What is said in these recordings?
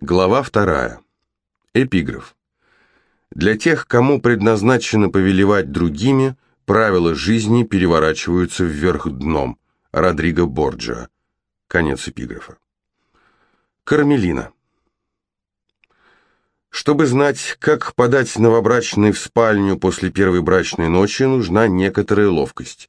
Глава вторая. Эпиграф. Для тех, кому предназначено повелевать другими, правила жизни переворачиваются вверх дном. Родриго Борджиа. Конец эпиграфа. Кармелина. Чтобы знать, как подать новобрачной в спальню после первой брачной ночи, нужна некоторая ловкость.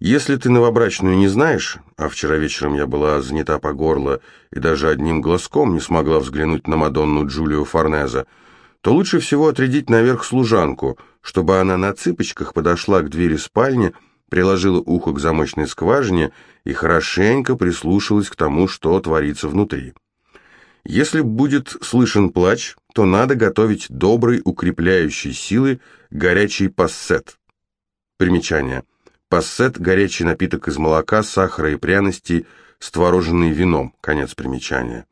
Если ты новобрачную не знаешь, а вчера вечером я была занята по горло и даже одним глазком не смогла взглянуть на Мадонну Джулию Форнеза, то лучше всего отрядить наверх служанку, чтобы она на цыпочках подошла к двери спальни, приложила ухо к замочной скважине и хорошенько прислушалась к тому, что творится внутри. Если будет слышен плач, то надо готовить добрый укрепляющий силы горячий пассет. Примечание. Пассет – горячий напиток из молока, сахара и пряностей с твороженным вином. Конец примечания.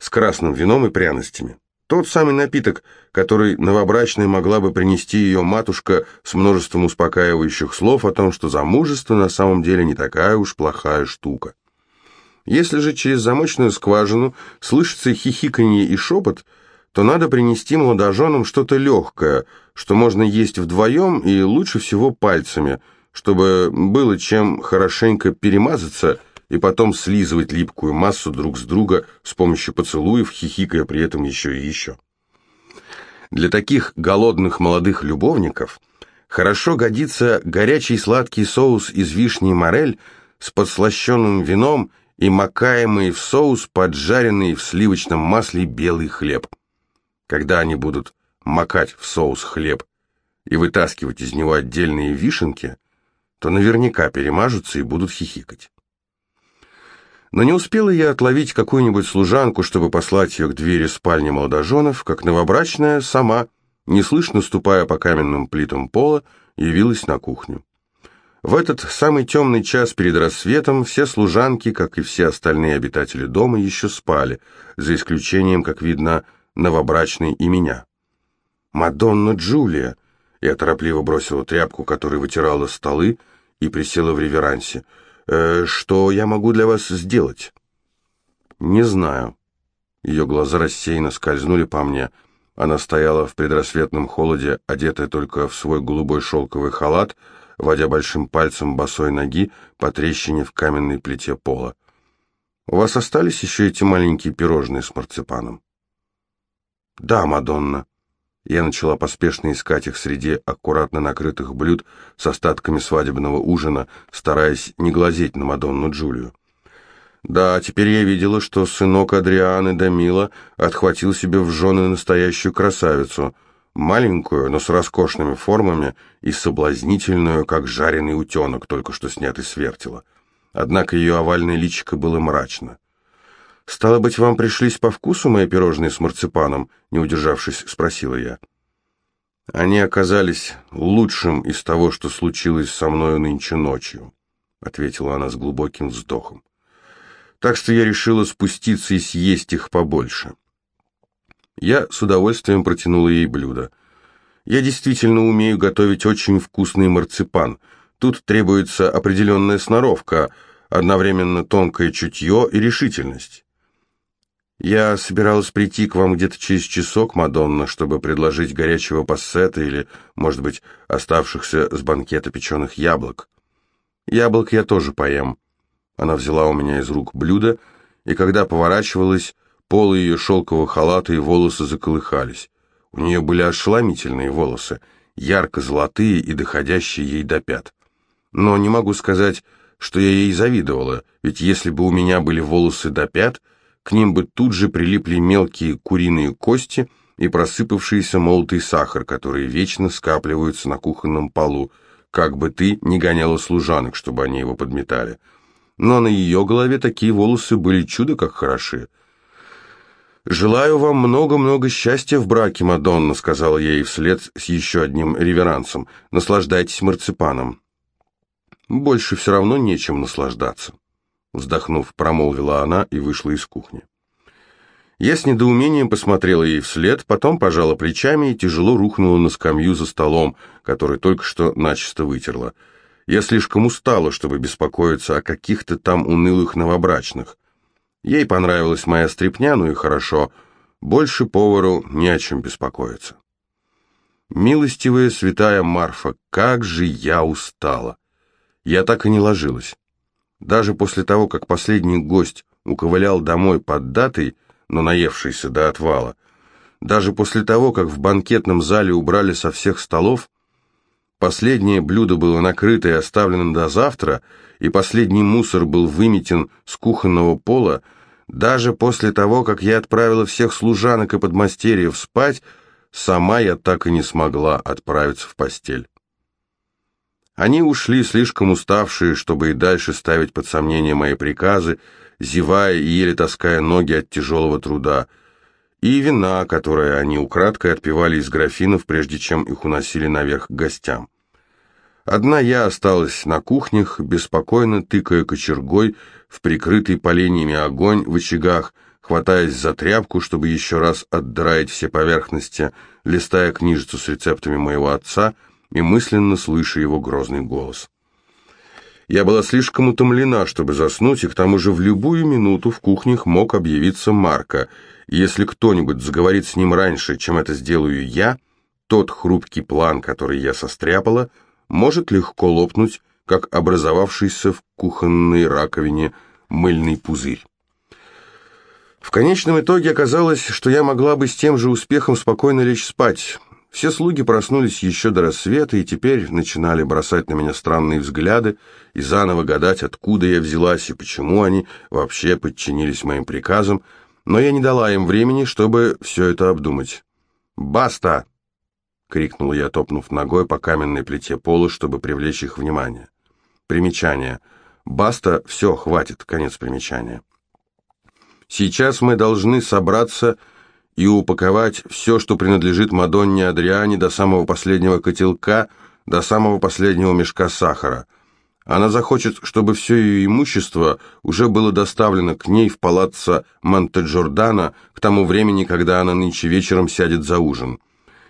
С красным вином и пряностями. Тот самый напиток, который новобрачной могла бы принести ее матушка с множеством успокаивающих слов о том, что замужество на самом деле не такая уж плохая штука. Если же через замочную скважину слышится хихиканье и шепот, то надо принести молодоженам что-то легкое, что можно есть вдвоем и лучше всего пальцами – чтобы было чем хорошенько перемазаться и потом слизывать липкую массу друг с друга с помощью поцелуев, хихикая при этом еще и еще. Для таких голодных молодых любовников хорошо годится горячий сладкий соус из вишни и морель с подслащенным вином и макаемый в соус поджаренный в сливочном масле белый хлеб. Когда они будут макать в соус хлеб и вытаскивать из него отдельные вишенки, то наверняка перемажутся и будут хихикать. Но не успела я отловить какую-нибудь служанку, чтобы послать ее к двери спальни молодоженов, как новобрачная сама, неслышно ступая по каменным плитам пола, явилась на кухню. В этот самый темный час перед рассветом все служанки, как и все остальные обитатели дома, еще спали, за исключением, как видно, новобрачной и меня. «Мадонна Джулия!» Я торопливо бросила тряпку, которой вытирала столы, и присела в реверансе. «Э, «Что я могу для вас сделать?» «Не знаю». Ее глаза рассеянно скользнули по мне. Она стояла в предрассветном холоде, одетая только в свой голубой шелковый халат, водя большим пальцем босой ноги по трещине в каменной плите пола. «У вас остались еще эти маленькие пирожные с марципаном?» «Да, Мадонна». Я начала поспешно искать их среди аккуратно накрытых блюд с остатками свадебного ужина, стараясь не глазеть на Мадонну Джулию. Да, теперь я видела, что сынок Адрианы Дамила отхватил себе в жены настоящую красавицу, маленькую, но с роскошными формами и соблазнительную, как жареный утенок, только что снятый с вертела. Однако ее овальное личико было мрачно. «Стало быть, вам пришлись по вкусу мои пирожные с марципаном?» Не удержавшись, спросила я. «Они оказались лучшим из того, что случилось со мною нынче ночью», ответила она с глубоким вздохом. «Так что я решила спуститься и съесть их побольше». Я с удовольствием протянула ей блюдо. «Я действительно умею готовить очень вкусный марципан. Тут требуется определенная сноровка, одновременно тонкое чутье и решительность». «Я собиралась прийти к вам где-то через часок, Мадонна, чтобы предложить горячего пассета или, может быть, оставшихся с банкета печеных яблок. Яблок я тоже поем». Она взяла у меня из рук блюдо, и когда поворачивалась, полы ее шелкового халата и волосы заколыхались. У нее были ошеломительные волосы, ярко-золотые и доходящие ей до пят. Но не могу сказать, что я ей завидовала, ведь если бы у меня были волосы до пят — к ним бы тут же прилипли мелкие куриные кости и просыпавшийся молотый сахар, которые вечно скапливаются на кухонном полу, как бы ты ни гоняла служанок, чтобы они его подметали. Но на ее голове такие волосы были чудо как хороши. «Желаю вам много-много счастья в браке, Мадонна», — сказала я ей вслед с еще одним реверансом. «Наслаждайтесь марципаном». «Больше все равно нечем наслаждаться». Вздохнув, промолвила она и вышла из кухни. Я с недоумением посмотрела ей вслед, потом пожала плечами и тяжело рухнула на скамью за столом, который только что начисто вытерла. Я слишком устала, чтобы беспокоиться о каких-то там унылых новобрачных. Ей понравилась моя стряпня, ну и хорошо, больше повару не о чем беспокоиться. Милостивая святая Марфа, как же я устала! Я так и не ложилась. Даже после того, как последний гость уковылял домой под датой, но наевшийся до отвала, даже после того, как в банкетном зале убрали со всех столов, последнее блюдо было накрыто и оставлено до завтра, и последний мусор был выметен с кухонного пола, даже после того, как я отправила всех служанок и подмастерьев спать, сама я так и не смогла отправиться в постель. Они ушли слишком уставшие, чтобы и дальше ставить под сомнение мои приказы, зевая и еле таская ноги от тяжелого труда, и вина, которое они украдкой отпивали из графинов, прежде чем их уносили наверх к гостям. Одна я осталась на кухнях, беспокойно тыкая кочергой в прикрытый поленьями огонь в очагах, хватаясь за тряпку, чтобы еще раз отдраить все поверхности, листая книжицу с рецептами моего отца — и мысленно слыша его грозный голос. Я была слишком утомлена, чтобы заснуть, и к тому же в любую минуту в кухнях мог объявиться Марка. И если кто-нибудь заговорит с ним раньше, чем это сделаю я, тот хрупкий план, который я состряпала, может легко лопнуть, как образовавшийся в кухонной раковине мыльный пузырь. В конечном итоге оказалось, что я могла бы с тем же успехом спокойно лечь спать, все слуги проснулись еще до рассвета и теперь начинали бросать на меня странные взгляды и заново гадать, откуда я взялась и почему они вообще подчинились моим приказам, но я не дала им времени, чтобы все это обдумать. «Баста!» — крикнул я, топнув ногой по каменной плите пола, чтобы привлечь их внимание. Примечание. «Баста! Все, хватит!» Конец примечания. «Сейчас мы должны собраться...» и упаковать все, что принадлежит Мадонне Адриане до самого последнего котелка, до самого последнего мешка сахара. Она захочет, чтобы все ее имущество уже было доставлено к ней в палаццо Монте-Джордано к тому времени, когда она нынче вечером сядет за ужин.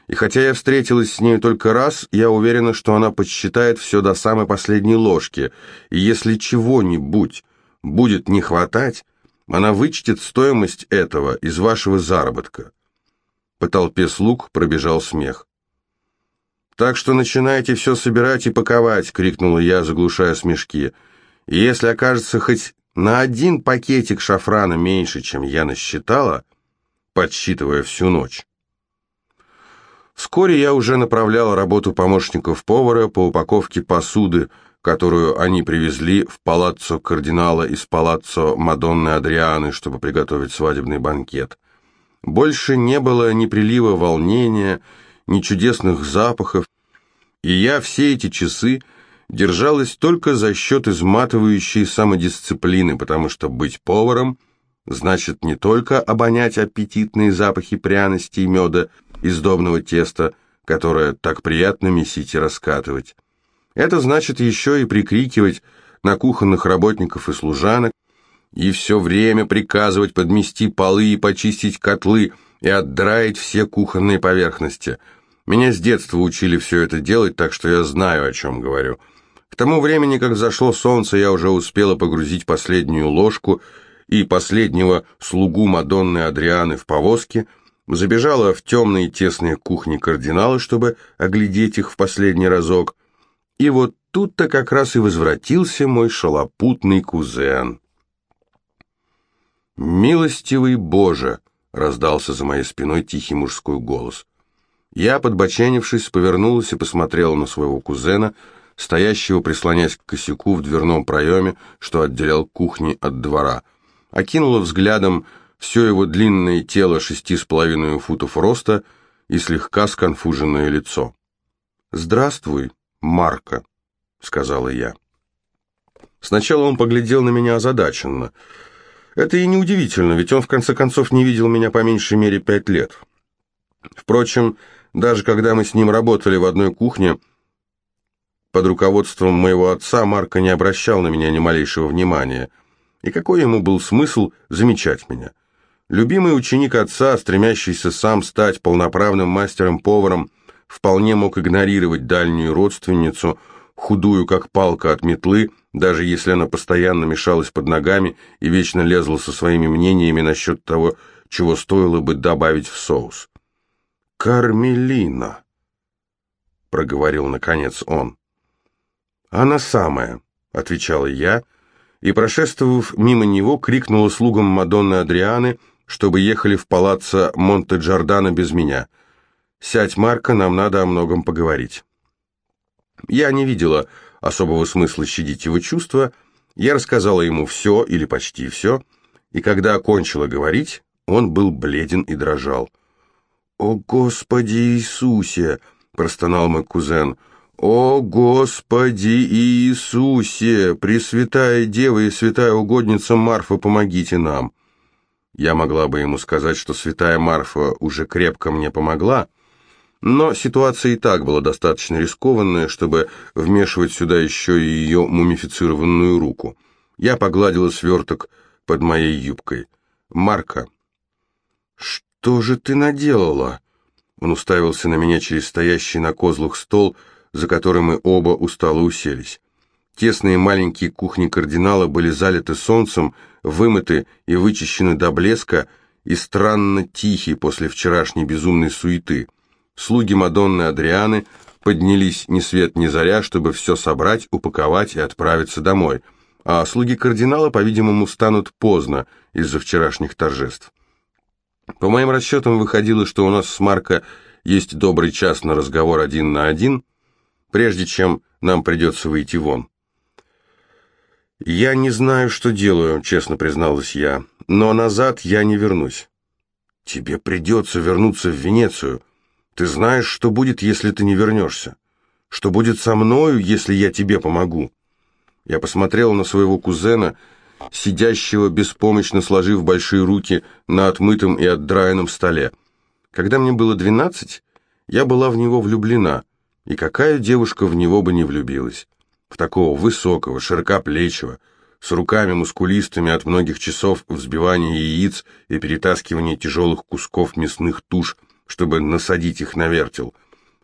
И хотя я встретилась с ней только раз, я уверена, что она подсчитает все до самой последней ложки, и если чего-нибудь будет не хватать, она вычтет стоимость этого из вашего заработка. По толпе слуг пробежал смех. «Так что начинайте все собирать и паковать!» — крикнула я, заглушая смешки. «И если окажется хоть на один пакетик шафрана меньше, чем я насчитала, подсчитывая всю ночь». Вскоре я уже направляла работу помощников повара по упаковке посуды, которую они привезли в палаццо кардинала из палаццо Мадонны Адрианы, чтобы приготовить свадебный банкет. Больше не было ни прилива волнения, ни чудесных запахов, и я все эти часы держалась только за счет изматывающей самодисциплины, потому что быть поваром значит не только обонять аппетитные запахи пряностей и меда из сдобного теста, которое так приятно месить и раскатывать, это значит еще и прикрикивать на кухонных работников и служанок, и все время приказывать подмести полы и почистить котлы, и отдраить все кухонные поверхности. Меня с детства учили все это делать, так что я знаю, о чем говорю. К тому времени, как зашло солнце, я уже успела погрузить последнюю ложку и последнего слугу Мадонны Адрианы в повозке, забежала в темные тесные кухни кардинала, чтобы оглядеть их в последний разок — и вот тут-то как раз и возвратился мой шалопутный кузен. «Милостивый Боже!» — раздался за моей спиной тихий мужской голос. Я, подбоченившись, повернулась и посмотрела на своего кузена, стоящего, прислонясь к косяку в дверном проеме, что отделял кухни от двора. Окинула взглядом все его длинное тело шести с половиной футов роста и слегка сконфуженное лицо. «Здравствуй, Марка», — сказала я. Сначала он поглядел на меня озадаченно. Это и неудивительно, ведь он в конце концов не видел меня по меньшей мере пять лет. Впрочем, даже когда мы с ним работали в одной кухне, под руководством моего отца Марка не обращал на меня ни малейшего внимания. И какой ему был смысл замечать меня? Любимый ученик отца, стремящийся сам стать полноправным мастером-поваром, вполне мог игнорировать дальнюю родственницу, худую как палка от метлы, даже если она постоянно мешалась под ногами и вечно лезла со своими мнениями насчет того, чего стоило бы добавить в соус. «Кармелина», — проговорил наконец он. «Она самая», — отвечала я, и, прошествовав мимо него, крикнула слугам Мадонны Адрианы, чтобы ехали в палаццо Монте-Джордано без меня. «Сядь, Марко, нам надо о многом поговорить». Я не видела особого смысла щадить его чувства, я рассказала ему все или почти все, и когда окончила говорить, он был бледен и дрожал. «О, Господи Иисусе!» — простонал мой кузен. «О, Господи Иисусе! Пресвятая Дева и святая угодница Марфа, помогите нам!» Я могла бы ему сказать, что святая Марфа уже крепко мне помогла, но ситуация и так была достаточно рискованная, чтобы вмешивать сюда еще и ее мумифицированную руку. Я погладила сверток под моей юбкой. «Марка!» «Что же ты наделала?» Он уставился на меня через стоящий на козлах стол, за которым мы оба устало уселись. Тесные маленькие кухни кардинала были залиты солнцем, вымыты и вычищены до блеска, и странно тихие после вчерашней безумной суеты. Слуги Мадонны Адрианы поднялись ни свет ни заря, чтобы все собрать, упаковать и отправиться домой, а слуги кардинала, по-видимому, станут поздно из-за вчерашних торжеств. По моим расчетам выходило, что у нас с Марко есть добрый час на разговор один на один, прежде чем нам придется выйти вон. «Я не знаю, что делаю», — честно призналась я, — «но назад я не вернусь». «Тебе придется вернуться в Венецию. Ты знаешь, что будет, если ты не вернешься? Что будет со мною, если я тебе помогу?» Я посмотрел на своего кузена, сидящего, беспомощно сложив большие руки на отмытом и отдраенном столе. Когда мне было двенадцать, я была в него влюблена, и какая девушка в него бы не влюбилась? в такого высокого, широкоплечего, с руками мускулистыми от многих часов взбивания яиц и перетаскивания тяжелых кусков мясных туш, чтобы насадить их на вертел,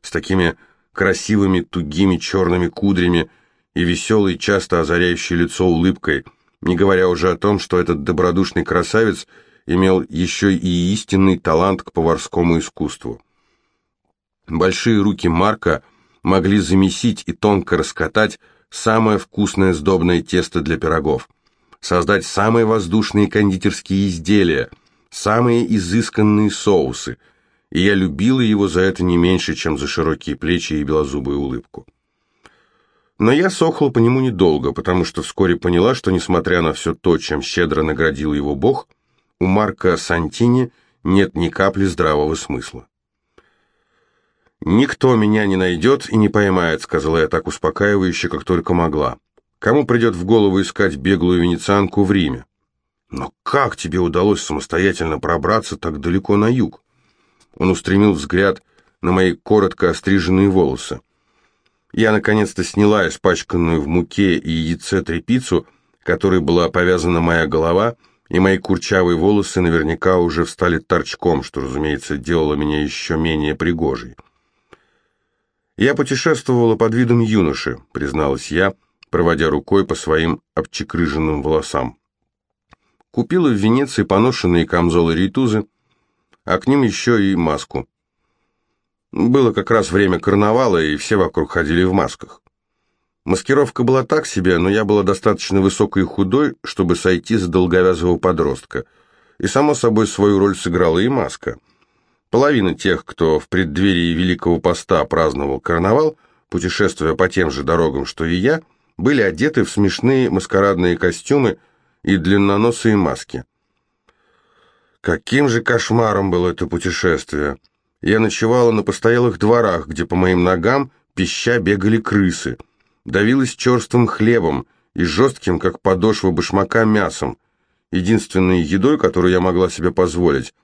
с такими красивыми тугими черными кудрями и веселой, часто озаряющей лицо улыбкой, не говоря уже о том, что этот добродушный красавец имел еще и истинный талант к поварскому искусству. Большие руки Марка могли замесить и тонко раскатать самое вкусное сдобное тесто для пирогов, создать самые воздушные кондитерские изделия, самые изысканные соусы, и я любила его за это не меньше, чем за широкие плечи и белозубую улыбку. Но я сохла по нему недолго, потому что вскоре поняла, что, несмотря на все то, чем щедро наградил его Бог, у Марка Сантини нет ни капли здравого смысла. «Никто меня не найдет и не поймает», — сказала я так успокаивающе, как только могла. «Кому придет в голову искать беглую венецианку в Риме?» «Но как тебе удалось самостоятельно пробраться так далеко на юг?» Он устремил взгляд на мои коротко остриженные волосы. Я наконец-то сняла испачканную в муке и яйце тряпицу, которой была повязана моя голова, и мои курчавые волосы наверняка уже встали торчком, что, разумеется, делало меня еще менее пригожей. «Я путешествовала под видом юноши», — призналась я, проводя рукой по своим обчекрыженным волосам. Купила в Венеции поношенные камзолы рейтузы, а к ним еще и маску. Было как раз время карнавала, и все вокруг ходили в масках. Маскировка была так себе, но я была достаточно высокой и худой, чтобы сойти за долговязого подростка. И, само собой, свою роль сыграла и маска — Половина тех, кто в преддверии Великого Поста праздновал карнавал, путешествуя по тем же дорогам, что и я, были одеты в смешные маскарадные костюмы и длинноносые маски. Каким же кошмаром было это путешествие! Я ночевала на постоялых дворах, где по моим ногам пища бегали крысы, давилась черствым хлебом и жестким, как подошва башмака, мясом. Единственной едой, которую я могла себе позволить,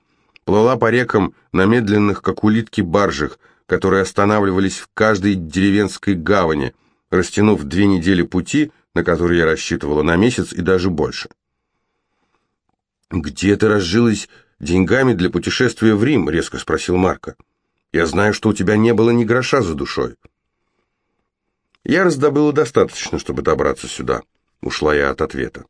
плыла по рекам на медленных, как улитки, баржах, которые останавливались в каждой деревенской гавани, растянув две недели пути, на которые я рассчитывала на месяц и даже больше. «Где ты разжилась деньгами для путешествия в Рим?» — резко спросил Марко. «Я знаю, что у тебя не было ни гроша за душой». «Я раздобыла достаточно, чтобы добраться сюда», — ушла я от ответа.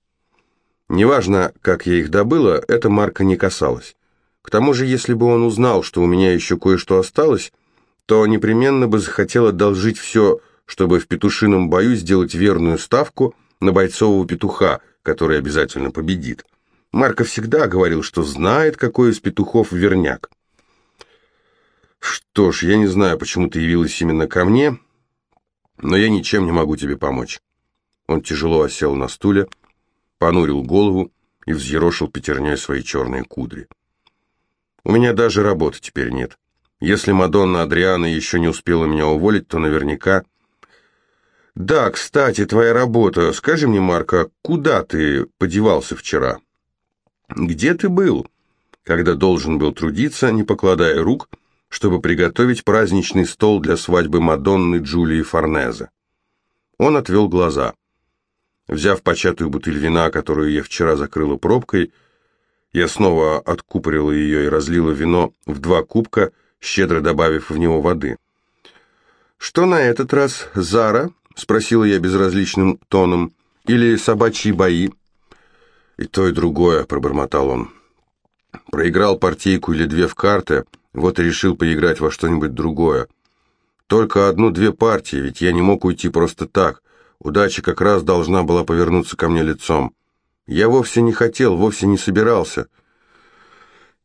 Неважно, как я их добыла, это Марка не касалось. К тому же, если бы он узнал, что у меня еще кое-что осталось, то непременно бы захотел одолжить все, чтобы в петушином бою сделать верную ставку на бойцового петуха, который обязательно победит. Марко всегда говорил, что знает, какой из петухов верняк. Что ж, я не знаю, почему ты явилась именно ко мне, но я ничем не могу тебе помочь. Он тяжело осел на стуле, понурил голову и взъерошил пятерней свои черные кудри. У меня даже работы теперь нет. Если Мадонна Адриана еще не успела меня уволить, то наверняка... Да, кстати, твоя работа. Скажи мне, Марко, куда ты подевался вчера? Где ты был, когда должен был трудиться, не покладая рук, чтобы приготовить праздничный стол для свадьбы Мадонны Джулии Форнезе? Он отвел глаза. Взяв початую бутыль вина, которую я вчера закрыла пробкой, я снова откупорила ее и разлила вино в два кубка, щедро добавив в него воды. «Что на этот раз, Зара?» — спросила я безразличным тоном. «Или собачьи бои?» «И то, и другое», — пробормотал он. «Проиграл партийку или две в карты, вот и решил поиграть во что-нибудь другое. Только одну-две партии, ведь я не мог уйти просто так. Удача как раз должна была повернуться ко мне лицом. Я вовсе не хотел, вовсе не собирался».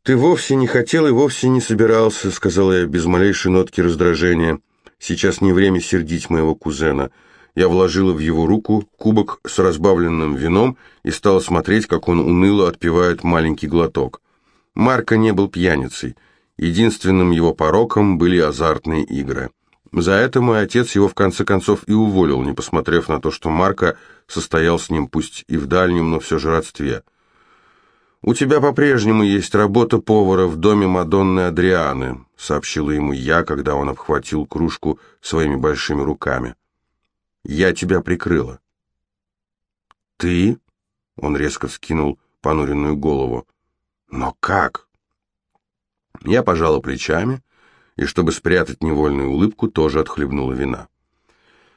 «Ты вовсе не хотел и вовсе не собирался», — сказала я без малейшей нотки раздражения. «Сейчас не время сердить моего кузена». Я вложила в его руку кубок с разбавленным вином и стала смотреть, как он уныло отпивает маленький глоток. Марко не был пьяницей. Единственным его пороком были азартные игры. За это мой отец его в конце концов и уволил, не посмотрев на то, что Марко состоял с ним пусть и в дальнем, но все же родстве. «У тебя по-прежнему есть работа повара в доме Мадонны Адрианы», сообщила ему я, когда он обхватил кружку своими большими руками. «Я тебя прикрыла». «Ты?» — он резко вскинул понуренную голову. «Но как?» Я пожала плечами и, чтобы спрятать невольную улыбку, тоже отхлебнула вина.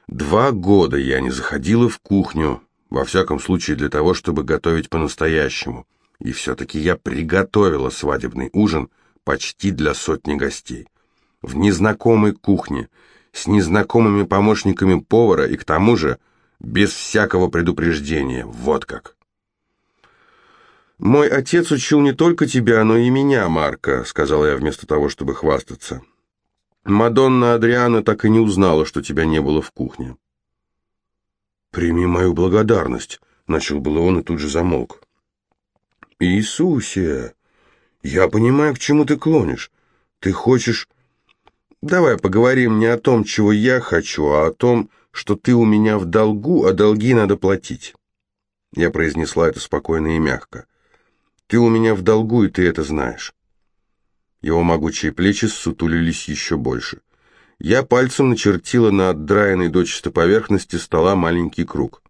Два года я не заходила в кухню, во всяком случае для того, чтобы готовить по-настоящему — и все-таки я приготовила свадебный ужин почти для сотни гостей. В незнакомой кухне, с незнакомыми помощниками повара и к тому же без всякого предупреждения. Вот как. «Мой отец учил не только тебя, но и меня, Марко», — сказала я вместо того, чтобы хвастаться. «Мадонна Адриана так и не узнала, что тебя не было в кухне». «Прими мою благодарность», — начал было он и тут же замолк. «Иисусе, я понимаю, к чему ты клонишь. Ты хочешь... Давай поговорим не о том, чего я хочу, а о том, что ты у меня в долгу, а долги надо платить». Я произнесла это спокойно и мягко. «Ты у меня в долгу, и ты это знаешь». Его могучие плечи сутулились еще больше. Я пальцем начертила на отдраенной дочисто поверхности стола маленький круг.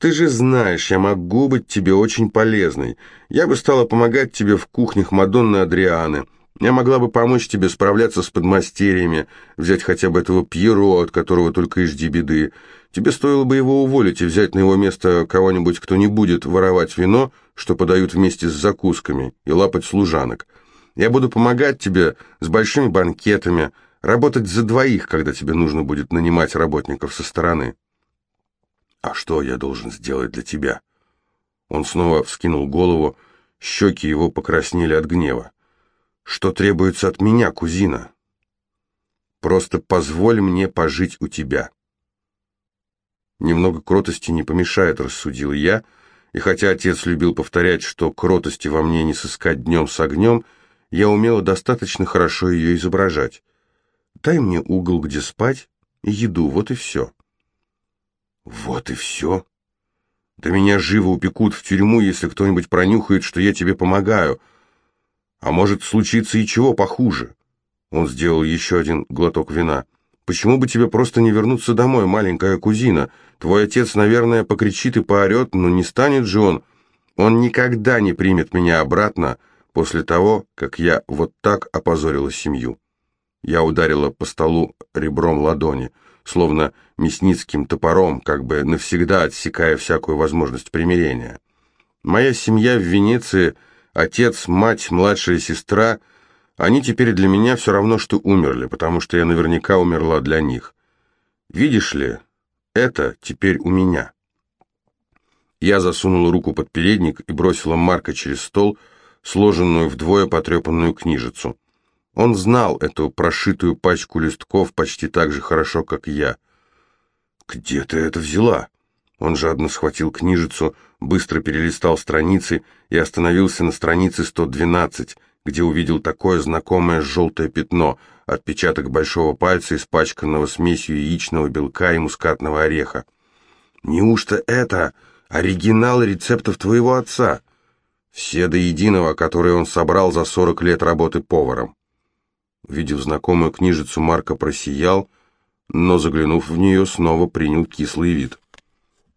Ты же знаешь, я могу быть тебе очень полезной. Я бы стала помогать тебе в кухнях Мадонны Адрианы. Я могла бы помочь тебе справляться с подмастерьями, взять хотя бы этого Пьеро, от которого только и жди беды. Тебе стоило бы его уволить и взять на его место кого-нибудь, кто не будет воровать вино, что подают вместе с закусками, и лапать служанок. Я буду помогать тебе с большими банкетами, работать за двоих, когда тебе нужно будет нанимать работников со стороны. «А что я должен сделать для тебя?» Он снова вскинул голову, щеки его покраснели от гнева. «Что требуется от меня, кузина?» «Просто позволь мне пожить у тебя». Немного кротости не помешает, рассудил я, и хотя отец любил повторять, что кротости во мне не сыскать днем с огнем, я умела достаточно хорошо ее изображать. Дай мне угол, где спать, и еду, вот и все. Вот и все. Да меня живо упекут в тюрьму, если кто-нибудь пронюхает, что я тебе помогаю. А может случиться и чего похуже. Он сделал еще один глоток вина. Почему бы тебе просто не вернуться домой, маленькая кузина? Твой отец, наверное, покричит и поорет, но не станет же он. Он никогда не примет меня обратно после того, как я вот так опозорила семью. Я ударила по столу ребром ладони словно мясницким топором, как бы навсегда отсекая всякую возможность примирения. Моя семья в Венеции Отец, мать, младшая сестра, они теперь для меня все равно, что умерли, потому что я наверняка умерла для них. Видишь ли, это теперь у меня. Я засунула руку под передник и бросила Марка через стол, сложенную вдвое потрепанную книжицу. Он знал эту прошитую пачку листков почти так же хорошо, как я. «Где ты это взяла?» Он жадно схватил книжицу, быстро перелистал страницы и остановился на странице 112, где увидел такое знакомое желтое пятно, отпечаток большого пальца, испачканного смесью яичного белка и мускатного ореха. «Неужто это оригинал рецептов твоего отца?» Все до единого, которые он собрал за 40 лет работы поваром. Увидев знакомую книжицу, Марко просиял, но, заглянув в нее, снова принял кислый вид.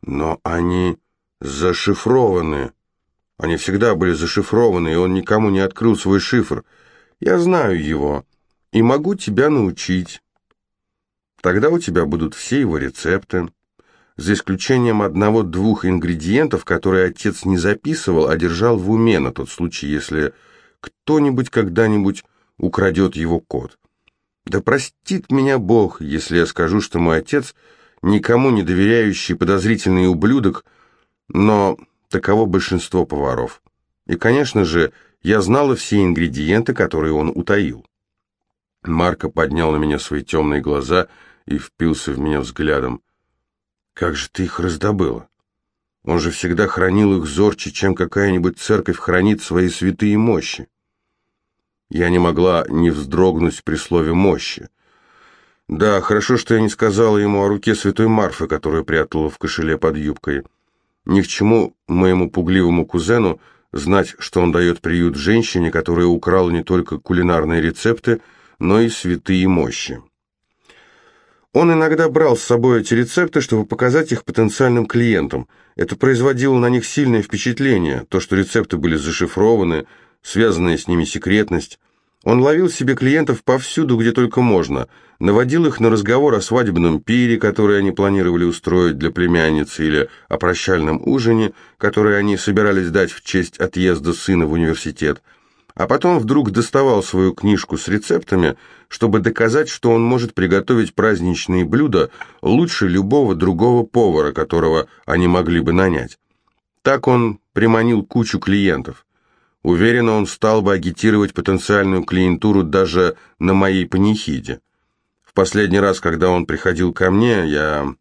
Но они зашифрованы. Они всегда были зашифрованы, и он никому не открыл свой шифр. Я знаю его и могу тебя научить. Тогда у тебя будут все его рецепты, за исключением одного-двух ингредиентов, которые отец не записывал, а держал в уме на тот случай, если кто-нибудь когда-нибудь украдет его код. Да простит меня Бог, если я скажу, что мой отец — никому не доверяющий подозрительный ублюдок, но таково большинство поваров. И, конечно же, я знала все ингредиенты, которые он утаил. Марко поднял на меня свои темные глаза и впился в меня взглядом. «Как же ты их раздобыла? Он же всегда хранил их зорче, чем какая-нибудь церковь хранит свои святые мощи». Я не могла не вздрогнуть при слове «мощи». Да, хорошо, что я не сказала ему о руке святой Марфы, которую прятала в кошеле под юбкой. Ни к чему моему пугливому кузену знать, что он дает приют женщине, которая украла не только кулинарные рецепты, но и святые мощи. Он иногда брал с собой эти рецепты, чтобы показать их потенциальным клиентам. Это производило на них сильное впечатление, то, что рецепты были зашифрованы, связанная с ними секретность. Он ловил себе клиентов повсюду, где только можно, наводил их на разговор о свадебном пире, который они планировали устроить для племянницы, или о прощальном ужине, который они собирались дать в честь отъезда сына в университет, а потом вдруг доставал свою книжку с рецептами, чтобы доказать, что он может приготовить праздничные блюда лучше любого другого повара, которого они могли бы нанять. Так он приманил кучу клиентов. Уверенно он стал бы агитировать потенциальную клиентуру даже на моей панихиде. В последний раз, когда он приходил ко мне, я...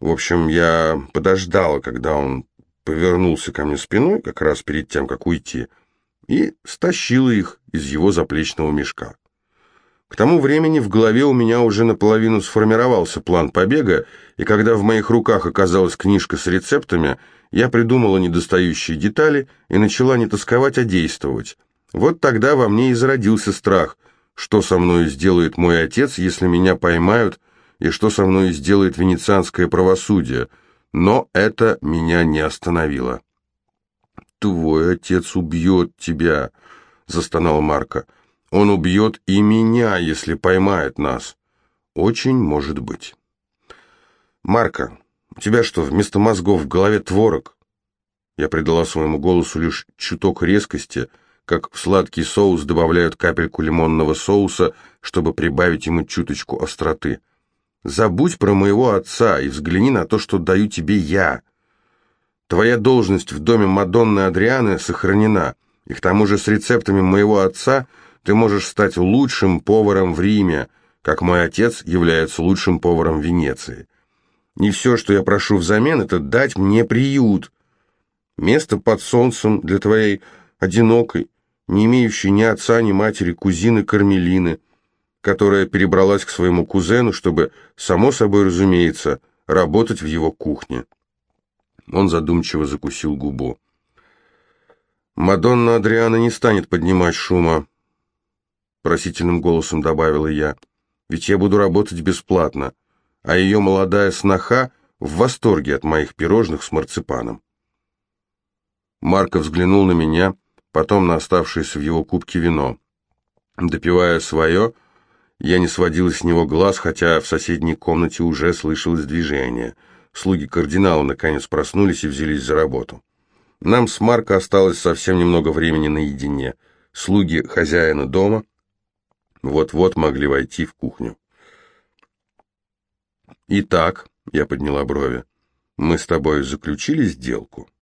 В общем, я подождала, когда он повернулся ко мне спиной, как раз перед тем, как уйти, и стащила их из его заплечного мешка. К тому времени в голове у меня уже наполовину сформировался план побега, и когда в моих руках оказалась книжка с рецептами, я придумала недостающие детали и начала не тосковать, а действовать. Вот тогда во мне и зародился страх, что со мной сделает мой отец, если меня поймают, и что со мной сделает венецианское правосудие. Но это меня не остановило. «Твой отец убьет тебя», — застонал Марко. «Он убьет и меня, если поймает нас». «Очень может быть». «Марко, у тебя что, вместо мозгов в голове творог? Я придала своему голосу лишь чуток резкости, как в сладкий соус добавляют капельку лимонного соуса, чтобы прибавить ему чуточку остроты. Забудь про моего отца и взгляни на то, что даю тебе я. Твоя должность в доме Мадонны Адрианы сохранена, и к тому же с рецептами моего отца ты можешь стать лучшим поваром в Риме, как мой отец является лучшим поваром Венеции. Не все, что я прошу взамен, это дать мне приют. Место под солнцем для твоей одинокой, не имеющей ни отца, ни матери, кузины Кармелины, которая перебралась к своему кузену, чтобы, само собой разумеется, работать в его кухне. Он задумчиво закусил губу. «Мадонна Адриана не станет поднимать шума», — просительным голосом добавила я, — «ведь я буду работать бесплатно» а ее молодая сноха в восторге от моих пирожных с марципаном. Марко взглянул на меня, потом на оставшееся в его кубке вино. Допивая свое, я не сводила с него глаз, хотя в соседней комнате уже слышалось движение. Слуги кардинала наконец проснулись и взялись за работу. Нам с Марко осталось совсем немного времени наедине. Слуги хозяина дома вот-вот могли войти в кухню. «Итак», — я подняла брови, — «мы с тобой заключили сделку?»